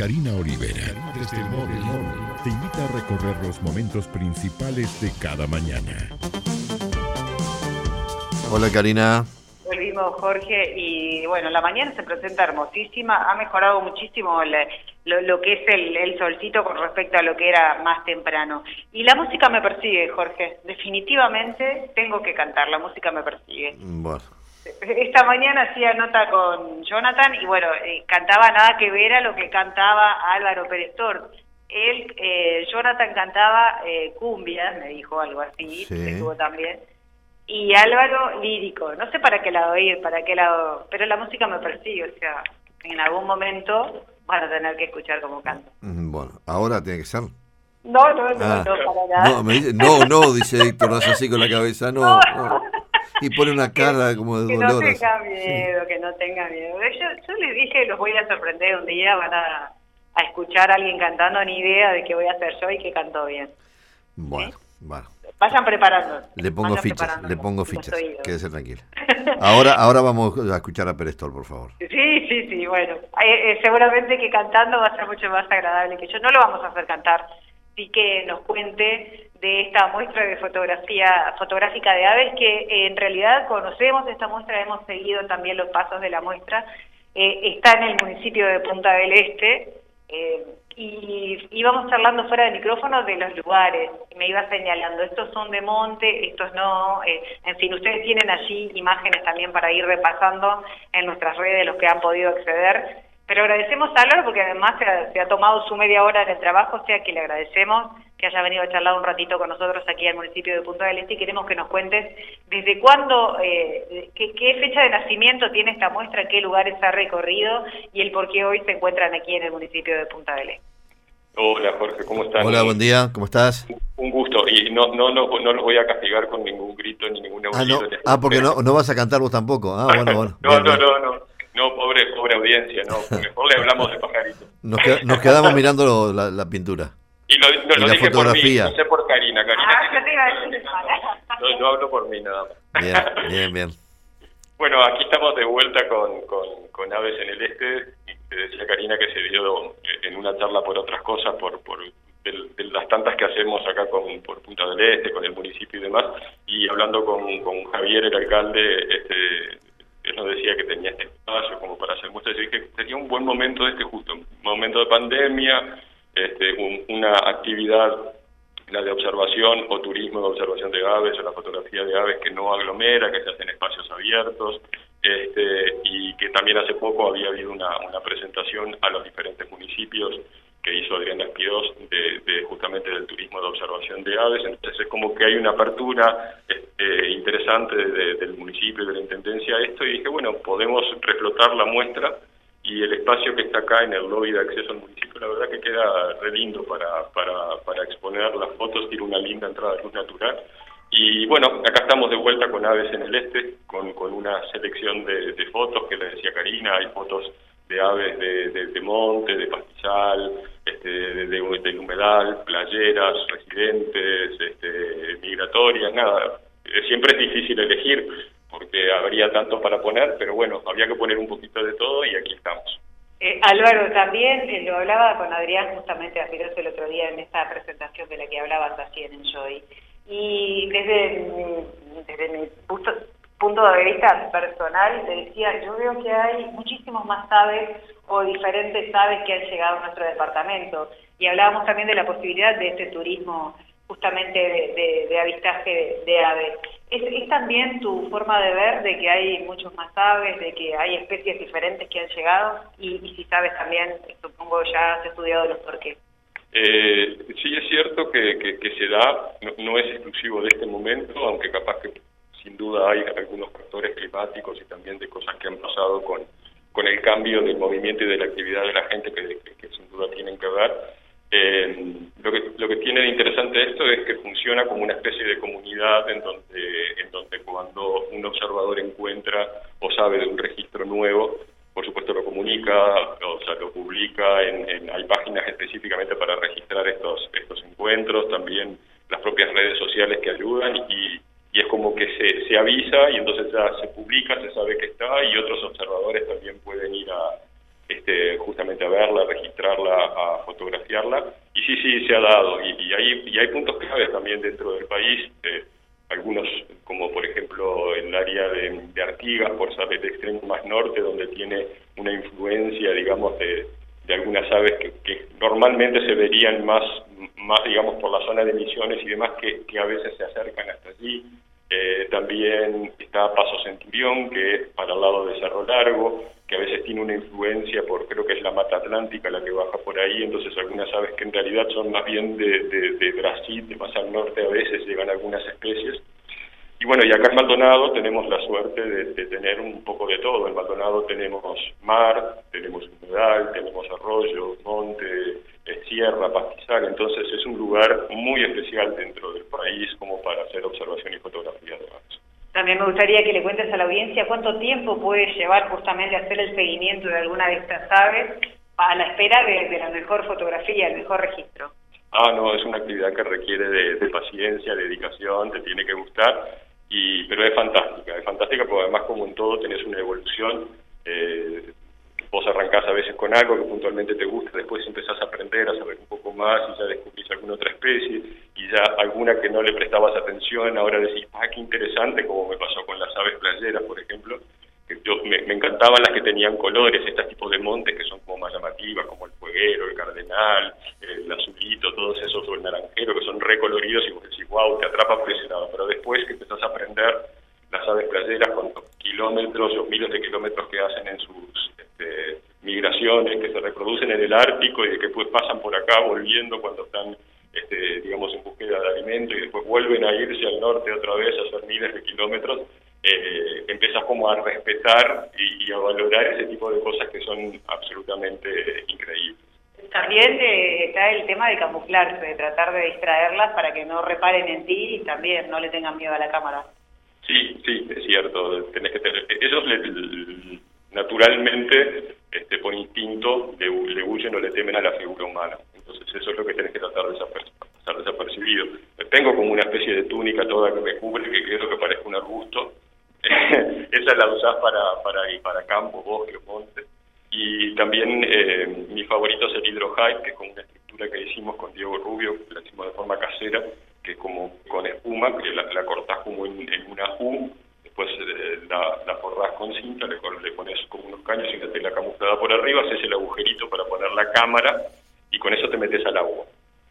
Karina Olivera, desde el móvil, te invita a recorrer los momentos principales de cada mañana. Hola Karina. Volvimos Jorge y bueno, la mañana se presenta hermosísima, ha mejorado muchísimo lo, que es el, el, solcito con respecto a lo que era más temprano. Y la música me persigue, Jorge, definitivamente tengo que cantar, la música me persigue. Bueno. Esta mañana hacía nota con Jonathan y bueno, eh, cantaba nada que ver a lo que cantaba Álvaro Pérez Tort. Él, eh, Jonathan cantaba eh, cumbia, me dijo algo así, sí. también. Y Álvaro lírico, no sé para qué lado ir, para qué lado, pero la música me persigue, o sea, en algún momento van a tener que escuchar cómo canto. Mm, bueno, ahora tiene que ser. No, no, no, ah. no, para nada. No, me dice, no, no, dice Héctor, hace así con la cabeza, no. no y pone una cara como de dolor. Que no tenga miedo, que no tenga miedo. Yo, yo les dije, los voy a sorprender un día, van a, a escuchar a alguien cantando, ni idea de qué voy a hacer yo y que canto bien. Bueno, bueno. Vayan preparando. Le pongo fichas, le pongo fichas. Quédese tranquila. Ahora, ahora vamos a escuchar a Perestol, por favor. Sí, sí, sí, bueno. Eh, eh, seguramente que cantando va a ser mucho más agradable que yo. No lo vamos a hacer cantar, sí que nos cuente de esta muestra de fotografía fotográfica de aves que eh, en realidad conocemos esta muestra, hemos seguido también los pasos de la muestra. Eh, está en el municipio de Punta del Este eh, y íbamos charlando fuera de micrófono de los lugares. Me iba señalando, estos son de monte, estos no. en fin, ustedes tienen allí imágenes también para ir repasando en nuestras redes los que han podido acceder. Pero agradecemos a Álvaro porque además se ha, tomado su media hora en el trabajo, o sea que le agradecemos que haya venido a charlar un ratito con nosotros aquí al municipio de Punta del Este y queremos que nos cuentes desde cuándo, eh, qué, fecha de nacimiento tiene esta muestra, qué lugares ha recorrido y el por qué hoy se encuentran aquí en el municipio de Punta del Este. Hola Jorge, ¿cómo estás? Hola, buen día, ¿cómo estás? Un gusto, y no no no, no los voy a castigar con ningún grito ni ningún Ah, no, ah porque no, no vas a cantar vos tampoco. Ah, bueno, bueno. no, no, no, no. No, pobre, pobre audiencia, no. Mejor le hablamos de pajarito. Nos, nos quedamos mirando la, la, pintura. Y lo, no, lo la dije fotografía. por mí, no sé por Karina. Karina ah, yo te iba a decir no, yo hablo por mí nada más. Bien, bien, bien. Bueno, aquí estamos de vuelta con, con, con Aves en el Este. Te decía Karina que se dio en una charla por otras cosas, por, por de, las tantas que hacemos acá con, por Punta del Este, con el municipio y demás, y hablando con, con Javier, el alcalde, este, él nos decía que tenía este espacio como para hacer muestras, y que sería un buen momento este justo, un momento de pandemia, este, una actividad, la de observación o turismo de observación de aves o la fotografía de aves que no aglomera, que se hace en espacios abiertos, este, y que también hace poco había habido una, una presentación a los diferentes municipios que hizo Adriana Espíos de, justamente del turismo de observación de aves, entonces es como que hay una apertura este, interesante del municipio y de la Intendencia a esto y dije, bueno, podemos reflotar la muestra y el espacio que está acá en el lobby de acceso al municipio, la verdad que queda re lindo para, para, para exponer. Las fotos, tiene una linda entrada de luz natural. Y bueno, acá estamos de vuelta con Aves en el Este, con, con una selección de, de fotos que le decía Karina, hay fotos de aves de, de, monte, de pastizal, este, de, de, humedal, playeras, residentes, este, migratorias, nada. Eh, siempre es difícil elegir porque habría tanto para poner, pero bueno, había que poner un poquito de todo y aquí estamos. Eh, Álvaro, también eh, lo hablaba con Adrián justamente el otro día en esta presentación de la que hablabas así en Enjoy. Y desde, desde mi punto, punto de vista personal, te decía, yo veo que hay muchísimos más aves o diferentes aves que han llegado a nuestro departamento. Y hablábamos también de la posibilidad de este turismo justamente de, avistaje de, aves. ¿Es, también tu forma de ver de que hay muchos más aves, de que hay especies diferentes que han llegado? Y, si sabes también, supongo ya has estudiado los porqués. Eh, sí, es cierto que, se da, no, es exclusivo de este momento, aunque capaz que sin duda hay algunos factores climáticos y también de cosas que han pasado con, con el cambio del movimiento y de la actividad de la gente que, sin duda tienen que ver. Eh, lo, que, lo que tiene de interesante esto es que funciona como una especie de comunidad en donde, en donde cuando un observador encuentra o sabe de un registro nuevo, por supuesto lo comunica, o sea, lo publica, en, hay páginas específicamente para registrar estos, estos encuentros, también las propias redes sociales que ayudan y, y es como que se, se avisa y entonces ya se publica, se sabe que está y otros observadores también pueden ir a, este, justamente a verla, a registrarla, a fotografiarla. Y sí, sí, se ha dado. Y, hay, y hay puntos claves también dentro del país. Eh, algunos, como por ejemplo el área de, Artigas, por ser el extremo más norte, donde tiene una influencia, digamos, de, de algunas aves que, normalmente se verían más, más, digamos, por la zona de emisiones y demás, que, a veces se acercan hasta allí. Eh, también está Paso Centurión, que es para el lado de Cerro Largo, que a veces tiene una influencia por, creo que es la mata atlántica la que baja por ahí, entonces algunas aves que en realidad son más bien de, de, Brasil, de más al norte a veces llegan algunas especies. Y bueno, y acá en Maldonado tenemos la suerte de, tener un poco de todo. En Maldonado tenemos mar, tenemos humedal, tenemos arroyo, monte, sierra, pastizal, entonces es un lugar muy especial dentro del país como para hacer observación y fotografía de aves. También me gustaría que le cuentes a la audiencia cuánto tiempo puede llevar justamente hacer el seguimiento de alguna de estas aves a la espera de, la mejor fotografía, el mejor registro. Ah, no, es una actividad que requiere de, paciencia, dedicación, te tiene que gustar, y pero es fantástica, es fantástica porque además como en todo tenés una evolución, eh, vos arrancás a veces con algo que puntualmente te gusta, después empezás a aprender, a saber un poco más y ya descubrís alguna otra especie y ya alguna que no le prestabas atención, ahora decís, ah, qué interesante, como me pasó con las aves playeras, por ejemplo, que yo me, encantaban las que tenían colores, estos tipos de montes que son como más llamativas, como el fueguero, el cardenal, el azulito, todos esos, o el naranjero, que son recoloridos y vos decís, wow, te atrapa por ese lado, pero después que empezás a aprender las aves playeras con kilómetros o miles de kilómetros que hacen en sus este, migraciones, que se reproducen en el Ártico y que pues pasan por acá volviendo cuando están, este, digamos, en búsqueda de alimento y después vuelven a irse al norte otra vez a hacer miles de kilómetros, eh, empiezas como a respetar y, a valorar ese tipo de cosas que son absolutamente increíbles. También eh, está el tema de camuflarse, de tratar de distraerlas para que no reparen en ti y también no le tengan miedo a la cámara. Sí, sí, es cierto. Tenés que tener, ellos naturalmente, este, por instinto, le, le, huyen o le temen a la figura humana. Entonces eso es lo que tenés que tratar de pasar desapercibido. Tengo como una especie de túnica toda que me cubre, que creo que parezca un arbusto. Esa la usás para, para, para campo, bosque, monte. Y también eh, mi favorito es el hidrohype, que es como una estructura que hicimos con Diego Rubio, la hicimos de forma casera, que es como con espuma, que la, la cortás como en, una U, después eh, la, la, forrás con cinta, le, le, pones como unos caños y la tela camuflada por arriba, haces el agujerito para poner la cámara y con eso te metes al agua.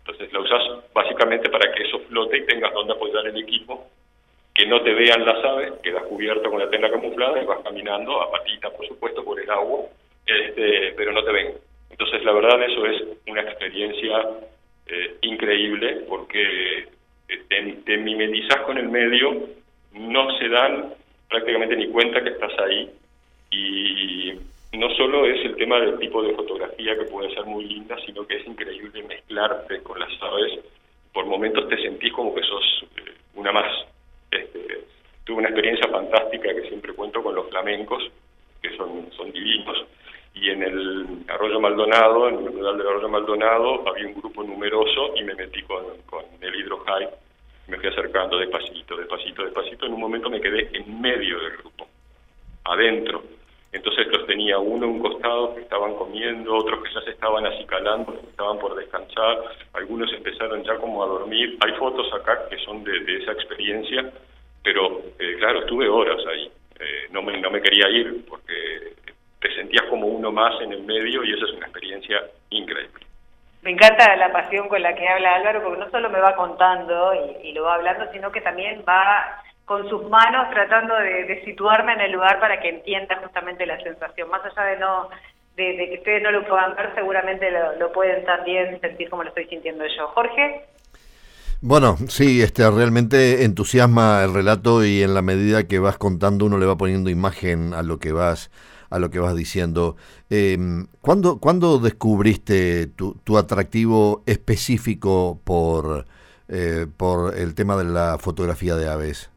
Entonces la usas básicamente para que eso flote y tengas donde apoyar el equipo, que no te vean las aves, quedas cubierto con la tela camuflada y vas caminando a patita, por supuesto, por el agua, este, pero no te ven. Entonces la verdad eso es una experiencia eh, increíble porque te, te mimetizas con el medio, no se dan prácticamente ni cuenta que estás ahí y no solo es el tema del tipo de fotografía que puede ser muy linda, sino que es increíble mezclarte con las aves. Por momentos te sentís como que sos eh, una más. Este, tuve una experiencia fantástica que siempre cuento con los flamencos, que son, son divinos. Y en el Arroyo Maldonado, en el lugar del Arroyo Maldonado, había un grupo numeroso y me metí con, con el hidrohype me fui acercando despacito, despacito, despacito. En un momento me quedé en medio del grupo, adentro. Entonces los tenía uno a un costado que estaban comiendo, otros que ya se estaban acicalando, estaban por descansar, algunos empezaron ya como a dormir. Hay fotos acá que son de, esa experiencia, pero eh, claro, estuve horas ahí. Eh, no, me, no me quería ir porque te sentías como uno más en el medio y esa es una experiencia increíble. Me encanta la pasión con la que habla Álvaro, porque no solo me va contando y, lo va hablando, sino que también va con sus manos tratando de, situarme en el lugar para que entienda justamente la sensación. Más allá de no de, que ustedes no lo puedan ver, seguramente lo, pueden también sentir como lo estoy sintiendo yo. Jorge. Bueno, sí, este realmente entusiasma el relato y en la medida que vas contando uno le va poniendo imagen a lo que vas a lo que vas diciendo. Eh, ¿cuándo, ¿Cuándo descubriste tu, tu atractivo específico por, eh, por el tema de la fotografía de aves?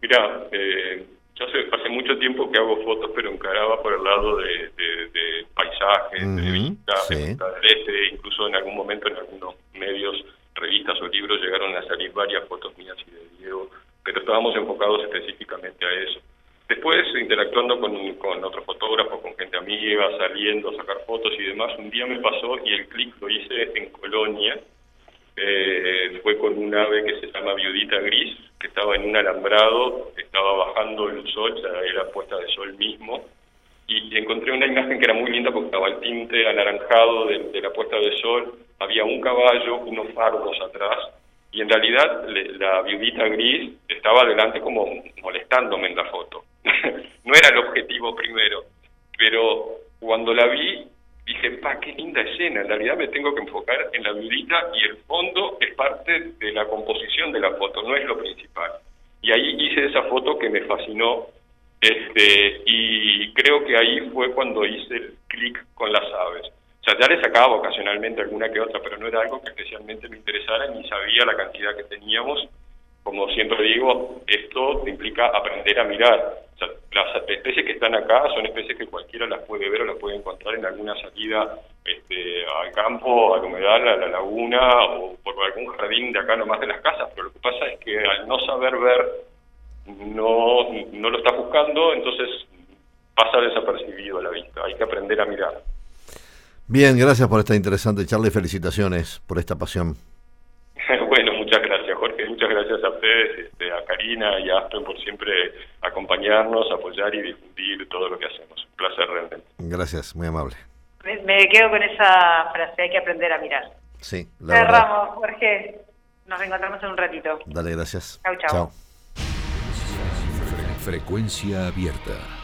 Mira, eh, yo hace, hace, mucho tiempo que hago fotos, pero encaraba por el lado de, paisajes, de vistas, este, incluso en algún momento en algunos medios, revistas o libros llegaron a salir varias fotos mías y de Diego, pero estábamos enfocados específicamente a eso. Después, interactuando con, otros fotógrafos, con gente amiga, saliendo a sacar fotos y demás, un día me pasó y el clic lo hice en Colonia. Eh, fue con un ave que se llama Viudita Gris, que estaba en un alambrado, estaba bajando el sol, ya era puesta de sol mismo, y encontré una imagen que era muy linda porque estaba el tinte anaranjado de, la puesta de sol, había un caballo, unos fardos atrás, y en realidad la viudita gris estaba delante como molestándome en la foto. no era el objetivo primero, pero cuando la vi dije, pa, qué linda escena, en realidad me tengo que enfocar en la viudita y el fondo es parte de la composición de la foto, no es lo principal. Y ahí hice esa foto que me fascinó este, y creo que ahí fue cuando hice el clic con las aves. O sea, ya le sacaba ocasionalmente alguna que otra, pero no era algo que especialmente me interesara ni sabía la cantidad que teníamos. Como siempre digo, esto implica aprender a mirar. Las especies que están acá son especies que cualquiera las puede ver o las puede encontrar en alguna salida este, al campo, al humedal, a la laguna o por algún jardín de acá nomás de las casas. Pero lo que pasa es que al no saber ver, no, no lo estás buscando, entonces pasa desapercibido a la vista. Hay que aprender a mirar. Bien, gracias por esta interesante charla y felicitaciones por esta pasión. bueno, muchas gracias Jorge, muchas gracias a ustedes, este, a Karina y a Aspen por siempre acompañarnos, apoyar y difundir todo lo que hacemos. Un placer realmente. Gracias, muy amable. Me, quedo con esa frase, hay que aprender a mirar. Sí, la Cerramos, Jorge. Nos reencontramos en un ratito. Dale, gracias. Chau, chau. Frecuencia abierta.